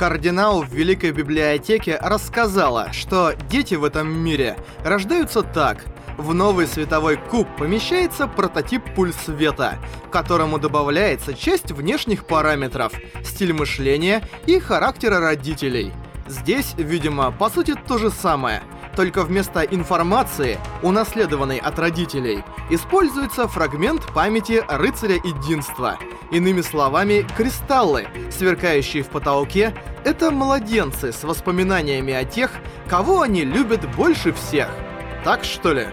Кардинал в Великой Библиотеке рассказала, что дети в этом мире рождаются так. В новый световой куб помещается прототип пульс света, которому добавляется часть внешних параметров, стиль мышления и характера родителей. Здесь, видимо, по сути то же самое — только вместо информации, унаследованной от родителей, используется фрагмент памяти рыцаря единства. Иными словами, кристаллы, сверкающие в потолке, это младенцы с воспоминаниями о тех, кого они любят больше всех. Так что ли?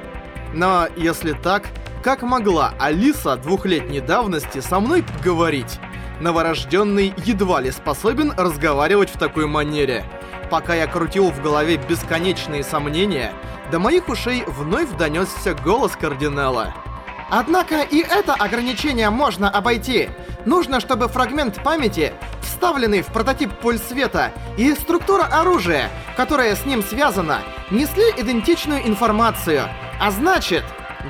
Но если так, как могла Алиса двухлетней давности со мной поговорить? Новорожденный едва ли способен разговаривать в такой манере. Пока я крутил в голове бесконечные сомнения, до моих ушей вновь донесся голос кардинала. Однако и это ограничение можно обойти. Нужно, чтобы фрагмент памяти, вставленный в прототип пуль света, и структура оружия, которая с ним связана, несли идентичную информацию. А значит...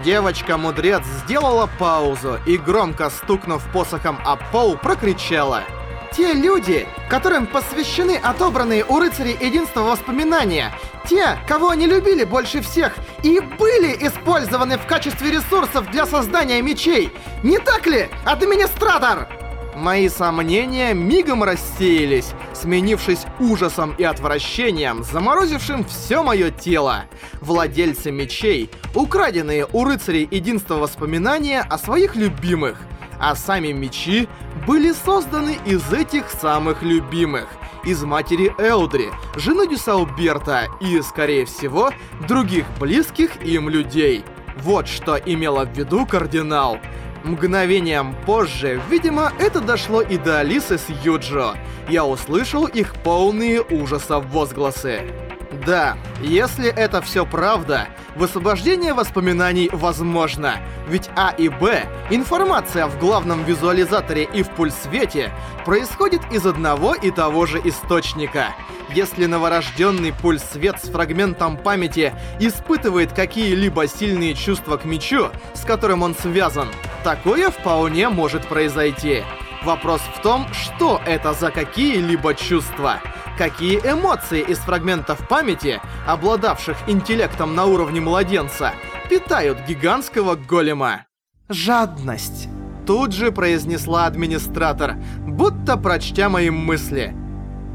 Девочка-мудрец сделала паузу и, громко стукнув посохом о пол, прокричала — те люди, которым посвящены отобранные у рыцарей единства воспоминания, те, кого они любили больше всех, и были использованы в качестве ресурсов для создания мечей. Не так ли, администратор? Мои сомнения мигом рассеялись, сменившись ужасом и отвращением, заморозившим все мое тело. Владельцы мечей, украденные у рыцарей единства воспоминания о своих любимых — а сами мечи были созданы из этих самых любимых, из матери Элдри, жены Дюсалберта и, скорее всего, других близких им людей. Вот что имела в виду кардинал. Мгновением позже, видимо, это дошло и до Алисы с Юджо. Я услышал их полные ужаса возгласы. Да, если это все правда, высвобождение воспоминаний возможно. Ведь А и Б, информация в главном визуализаторе и в пульсвете, происходит из одного и того же источника. Если новорожденный пульс-свет с фрагментом памяти испытывает какие-либо сильные чувства к мечу, с которым он связан, такое вполне может произойти. Вопрос в том, что это за какие-либо чувства. Какие эмоции из фрагментов памяти, обладавших интеллектом на уровне младенца, питают гигантского голема? «Жадность», — тут же произнесла администратор, будто прочтя мои мысли.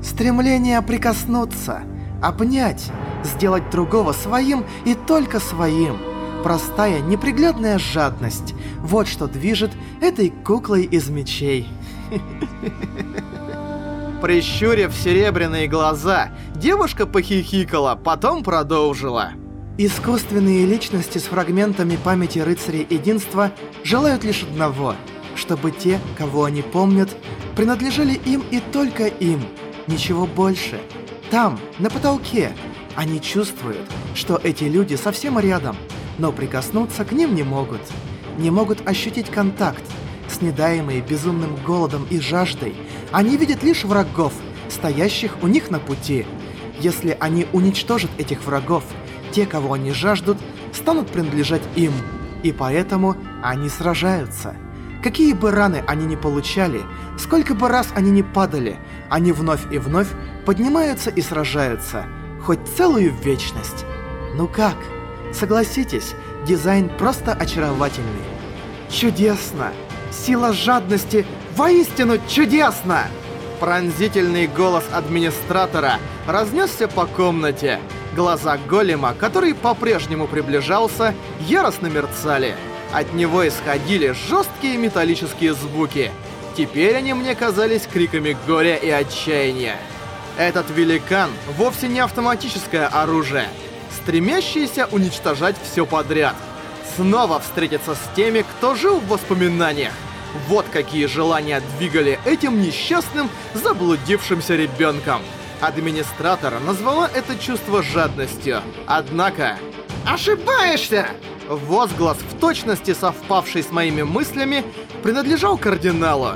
«Стремление прикоснуться, обнять, сделать другого своим и только своим. Простая, неприглядная жадность — вот что движет этой куклой из мечей». Прищурив серебряные глаза, девушка похихикала, потом продолжила. Искусственные личности с фрагментами памяти рыцарей единства желают лишь одного, чтобы те, кого они помнят, принадлежали им и только им, ничего больше. Там, на потолке, они чувствуют, что эти люди совсем рядом, но прикоснуться к ним не могут. Не могут ощутить контакт, снедаемые безумным голодом и жаждой, они видят лишь врагов, стоящих у них на пути. Если они уничтожат этих врагов, те, кого они жаждут, станут принадлежать им. И поэтому они сражаются. Какие бы раны они ни получали, сколько бы раз они ни падали, они вновь и вновь поднимаются и сражаются, хоть целую вечность. Ну как? Согласитесь, дизайн просто очаровательный. Чудесно! Сила жадности воистину чудесна!» Пронзительный голос администратора разнесся по комнате. Глаза голема, который по-прежнему приближался, яростно мерцали. От него исходили жесткие металлические звуки. Теперь они мне казались криками горя и отчаяния. Этот великан вовсе не автоматическое оружие, стремящееся уничтожать все подряд — снова встретиться с теми, кто жил в воспоминаниях. Вот какие желания двигали этим несчастным, заблудившимся ребенком. Администратор назвала это чувство жадностью. Однако... «Ошибаешься!» Возглас, в точности совпавший с моими мыслями, принадлежал кардиналу.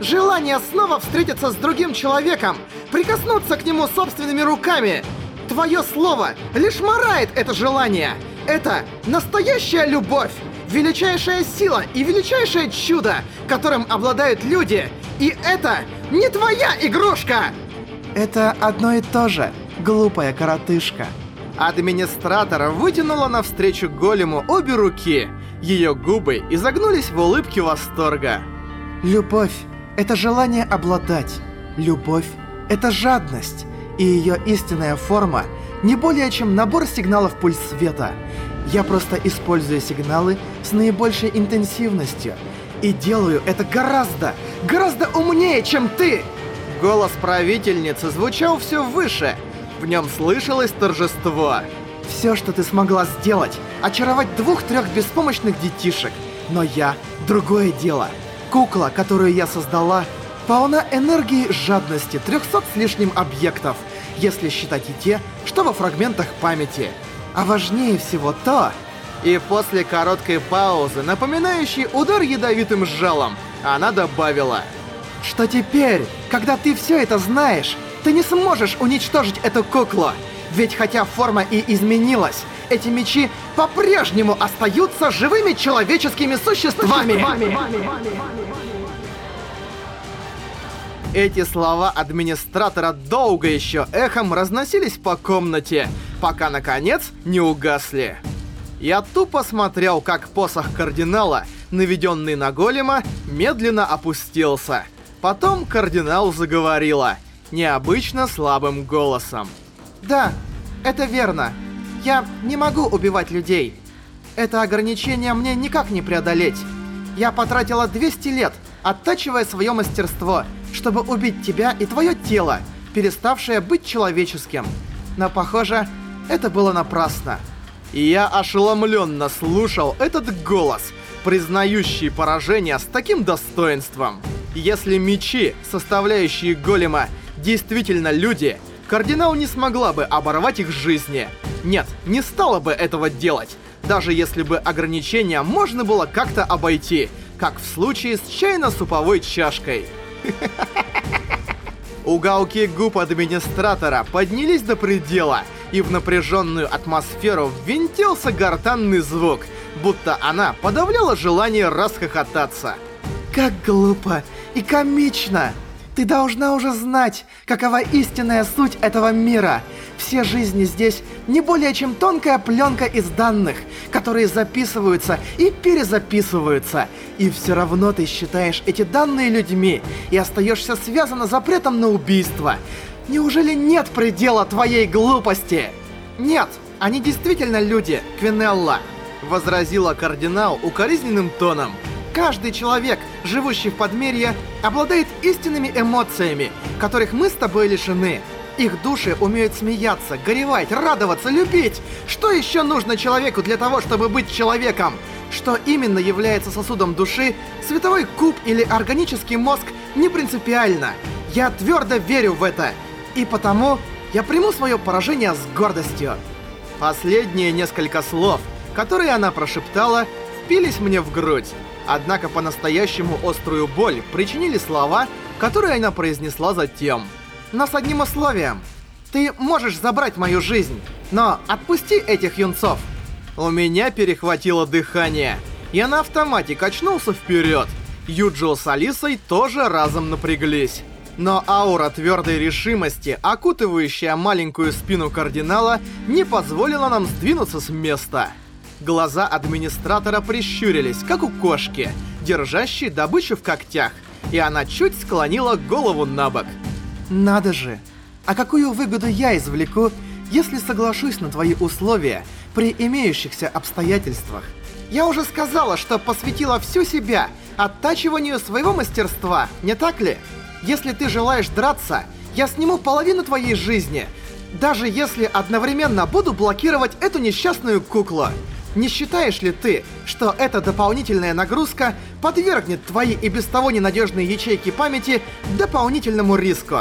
«Желание снова встретиться с другим человеком, прикоснуться к нему собственными руками. Твое слово лишь морает это желание. Это настоящая любовь, величайшая сила и величайшее чудо, которым обладают люди. И это не твоя игрушка! Это одно и то же, глупая коротышка. Администратор вытянула навстречу голему обе руки. Ее губы изогнулись в улыбке восторга. Любовь — это желание обладать. Любовь — это жадность. И ее истинная форма — не более чем набор сигналов пульс света. Я просто использую сигналы с наибольшей интенсивностью. И делаю это гораздо, гораздо умнее, чем ты! Голос правительницы звучал все выше. В нем слышалось торжество. Все, что ты смогла сделать, очаровать двух-трех беспомощных детишек. Но я — другое дело. Кукла, которую я создала, полна энергии жадности 300 с лишним объектов, если считать и те, что во фрагментах памяти. А важнее всего то... И после короткой паузы, напоминающей удар ядовитым жалом, она добавила... Что теперь, когда ты все это знаешь, ты не сможешь уничтожить эту куклу. Ведь хотя форма и изменилась, эти мечи по-прежнему остаются живыми человеческими существами. Эти слова администратора долго еще эхом разносились по комнате, пока наконец не угасли. Я тупо смотрел, как посох кардинала, наведенный на голема, медленно опустился. Потом кардинал заговорила, необычно слабым голосом. Да, это верно. Я не могу убивать людей. Это ограничение мне никак не преодолеть. Я потратила 200 лет, оттачивая свое мастерство, чтобы убить тебя и твое тело, переставшее быть человеческим. Но, похоже, это было напрасно. И я ошеломленно слушал этот голос, признающий поражение с таким достоинством. Если мечи, составляющие голема, действительно люди, кардинал не смогла бы оборвать их жизни. Нет, не стала бы этого делать, даже если бы ограничения можно было как-то обойти, как в случае с чайно-суповой чашкой. Уголки губ администратора поднялись до предела, и в напряженную атмосферу ввинтился гортанный звук, будто она подавляла желание расхохотаться. Как глупо и комично! Ты должна уже знать, какова истинная суть этого мира. Все жизни здесь не более чем тонкая пленка из данных, которые записываются и перезаписываются. И все равно ты считаешь эти данные людьми и остаешься связана запретом на убийство. Неужели нет предела твоей глупости? Нет, они действительно люди, Квинелла, возразила кардинал укоризненным тоном. Каждый человек, живущий в Подмерье, обладает истинными эмоциями, которых мы с тобой лишены. Их души умеют смеяться, горевать, радоваться, любить. Что еще нужно человеку для того, чтобы быть человеком? Что именно является сосудом души, световой куб или органический мозг, не принципиально. Я твердо верю в это. И потому я приму свое поражение с гордостью. Последние несколько слов, которые она прошептала, впились мне в грудь. Однако по-настоящему острую боль причинили слова, которые она произнесла затем. Но с одним условием. Ты можешь забрать мою жизнь, но отпусти этих юнцов. У меня перехватило дыхание. Я на автомате качнулся вперед. Юджио с Алисой тоже разом напряглись. Но аура твердой решимости, окутывающая маленькую спину кардинала, не позволила нам сдвинуться с места. Глаза администратора прищурились, как у кошки, держащей добычу в когтях, и она чуть склонила голову на бок. «Надо же! А какую выгоду я извлеку, если соглашусь на твои условия при имеющихся обстоятельствах? Я уже сказала, что посвятила всю себя оттачиванию своего мастерства, не так ли? Если ты желаешь драться, я сниму половину твоей жизни, даже если одновременно буду блокировать эту несчастную куклу. Не считаешь ли ты, что эта дополнительная нагрузка подвергнет твои и без того ненадежные ячейки памяти дополнительному риску?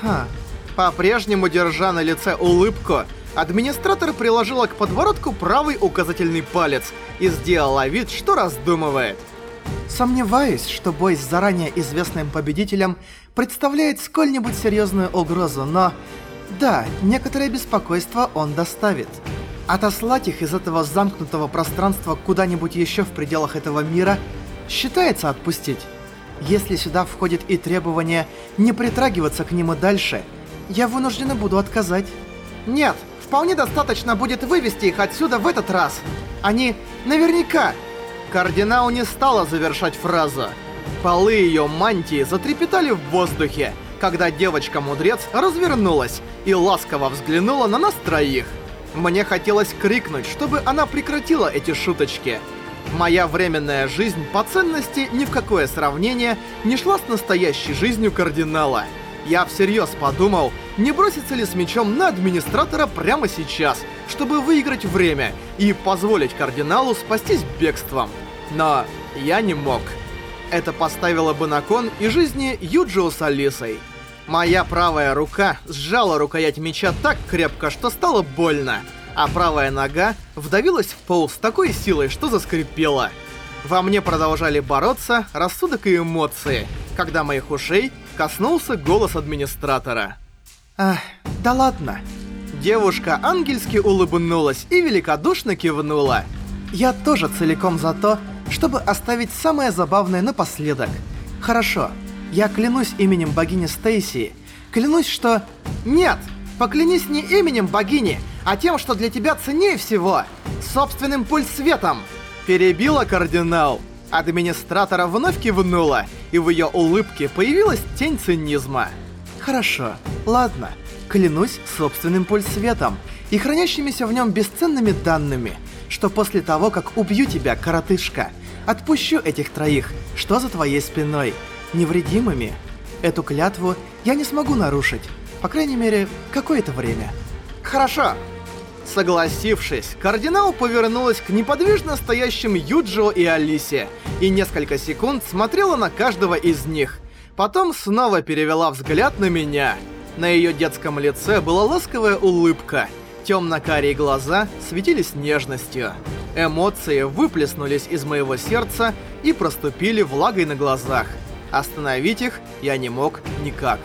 Ха. По-прежнему держа на лице улыбку, администратор приложила к подбородку правый указательный палец и сделала вид, что раздумывает. Сомневаюсь, что бой с заранее известным победителем представляет сколь-нибудь серьезную угрозу, но... Да, некоторое беспокойство он доставит. Отослать их из этого замкнутого пространства куда-нибудь еще в пределах этого мира считается отпустить. Если сюда входит и требование не притрагиваться к нему дальше, я вынуждена буду отказать. Нет, вполне достаточно будет вывести их отсюда в этот раз. Они наверняка... Кардинал не стала завершать фразу. Полы ее мантии затрепетали в воздухе, когда девочка-мудрец развернулась и ласково взглянула на нас троих. Мне хотелось крикнуть, чтобы она прекратила эти шуточки. Моя временная жизнь по ценности ни в какое сравнение не шла с настоящей жизнью кардинала. Я всерьез подумал, не броситься ли с мечом на администратора прямо сейчас, чтобы выиграть время и позволить кардиналу спастись бегством. Но я не мог. Это поставило бы на кон и жизни Юджио с Алисой. Моя правая рука сжала рукоять меча так крепко, что стало больно, а правая нога вдавилась в пол с такой силой, что заскрипела. Во мне продолжали бороться рассудок и эмоции, когда моих ушей коснулся голос администратора. Ах, да ладно. Девушка ангельски улыбнулась и великодушно кивнула. Я тоже целиком за то, чтобы оставить самое забавное напоследок. Хорошо, я клянусь именем богини Стейси. Клянусь, что... Нет! Поклянись не именем богини, а тем, что для тебя ценнее всего. Собственным пульс-светом. Перебила кардинал. Администратора вновь кивнула, и в ее улыбке появилась тень цинизма. Хорошо, ладно. Клянусь собственным пульс-светом и хранящимися в нем бесценными данными, что после того, как убью тебя, коротышка, отпущу этих троих, что за твоей спиной, невредимыми. Эту клятву я не смогу нарушить, по крайней мере, какое-то время. Хорошо. Согласившись, кардинал повернулась к неподвижно стоящим Юджио и Алисе и несколько секунд смотрела на каждого из них. Потом снова перевела взгляд на меня. На ее детском лице была ласковая улыбка. Темно-карие глаза светились нежностью. Эмоции выплеснулись из моего сердца и проступили влагой на глазах. Остановить их я не мог никак.